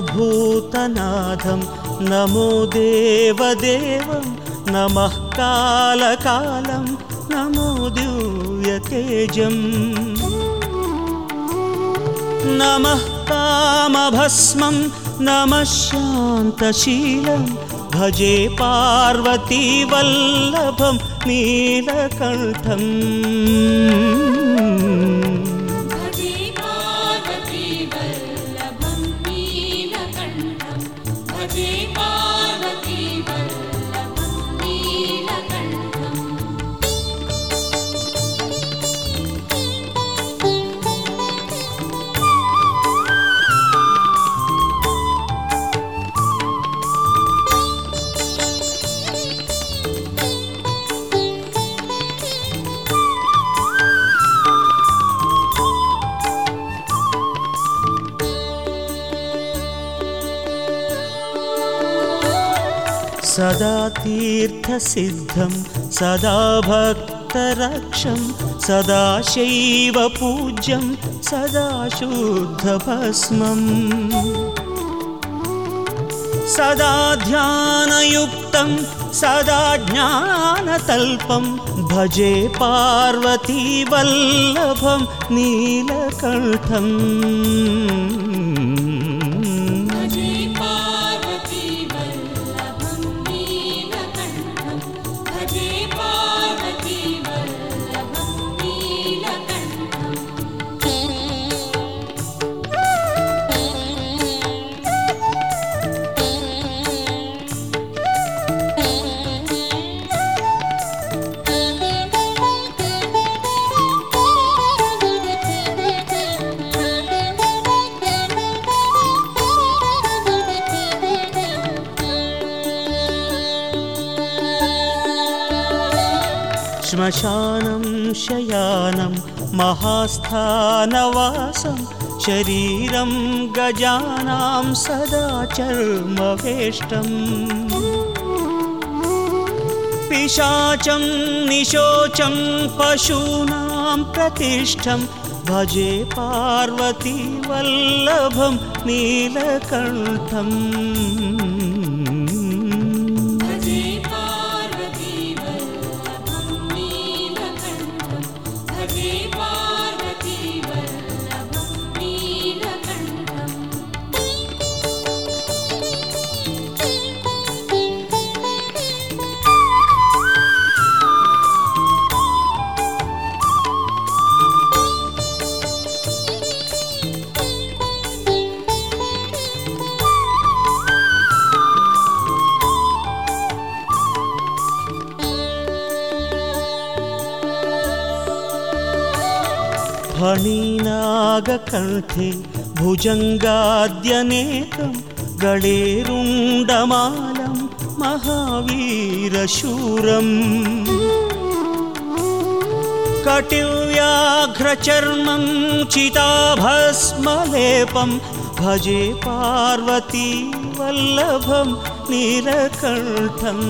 भूतनाथं। नमो देवदेवं। नमः कालकालं। नमो दिव्यतेजम्। नमः कामभस्मं नमः शान्तशीलं। भजे पार्वतीवल्लभं। नीलकण्ठम् सदा तीर्थसिद्धं सदा भक्तरक्षं सदा शैवपूज्यं सदा शुद्धभस्मम्। सदा ध्यानयुक्तं सदा ज्ञानतल्पं भजे पार्वतीवल्लभं नीलकण्ठम् श्मशानं शयानं महास्थानवासं शरीरं गजानां सदा चर्मवेष्टम् पिशाचं निशोचं पशूनां प्रतिष्ठं भजे पार्वतीवल्लभं नीलकण्ठम् फणिनागकण्ठे भुजङ्गाद्यनेकं गळेरुण्डमालं महावीरशूरम्। कटिव्याघ्रचर्मं चिताभस्मलेपं भजे पार्वतीवल्लभं नीलकण्ठम्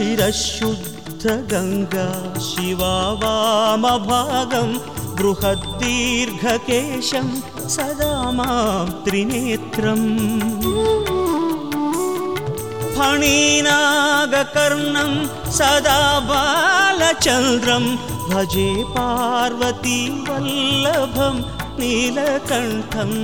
शिरशुद्धगङ्गा शिवा वामभागं बृहद्दीर्घकेशं सदा मां त्रिनेत्रम्। फणीनागकर्णं सदा बालचन्द्रं भजे पार्वतीवल्लभं नीलकण्ठम्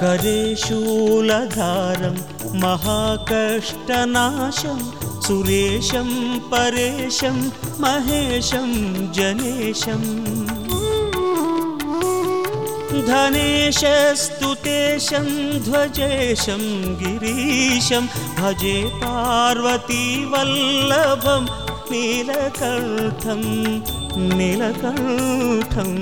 करे शूलधारं महाकष्टनाशं सुरेशं परेशं महेशं जनेशम् धनेशस्तुतेशं ध्वजेशं गिरीशं भजे पार्वतीवल्लभं नीलकण्ठं नीलकण्ठम्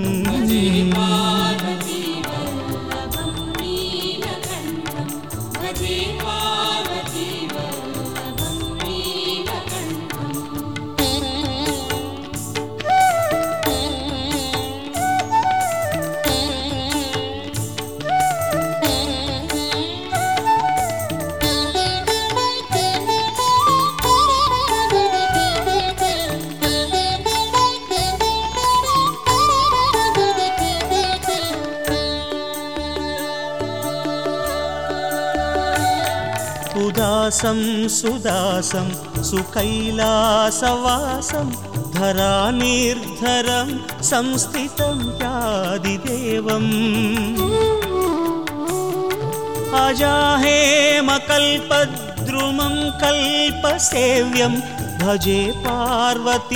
सुदासं सुकैलासवासं धरानिर्धरं संस्थितं यादिदेवम् अजाहेमकल्पद्रुमं कल्पसेव्यं भजे पार्वतीवल्लभं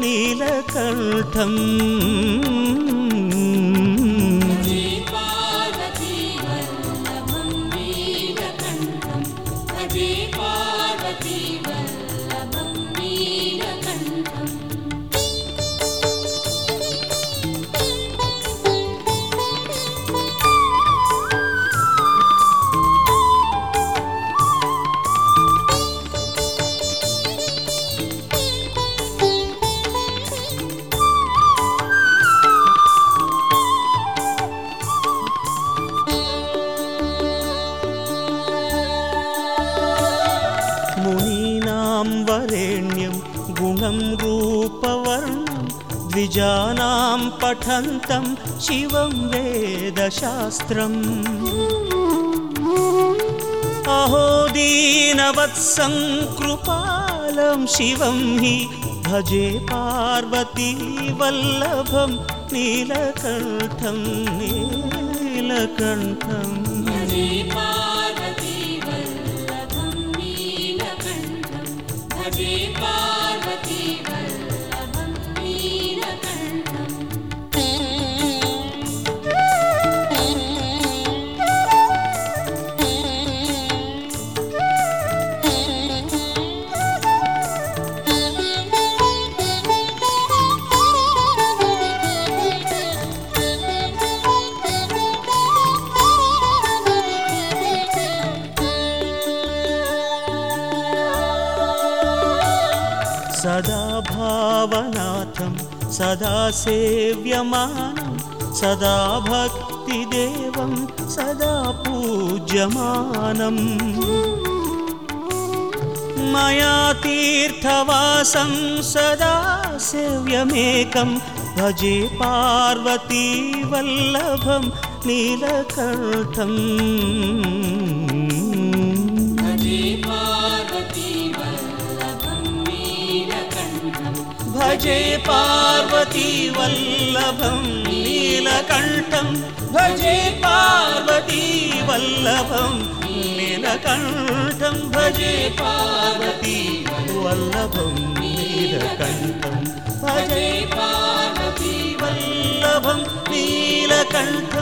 नीलकण्ठम् वरेण्यं गुणं रूपवर्णं द्विजानां पठन्तं शिवं वेदशास्त्रम्। अहो दीनवत्सं कृपालं शिवं हि भजे पार्वतीवल्लभं नीलकण्ठं नीलकण्ठम् सदा भावनाथं सदा सेव्यमानं सदा भक्तिदेवं सदा पूज्यमानम् मया तीर्थवासं सदा सेव्यमेकं भजे पार्वतीवल्लभं नीलकण्ठम् भजे पार्वतीवल्लभं नीलकण्ठं। भजे पार्वतीवल्लभं नीलकण्ठं। भजे पार्वतीवल्लभं नीलकण्ठं। भजे पार्वतीवल्लभं नीलकण्ठम्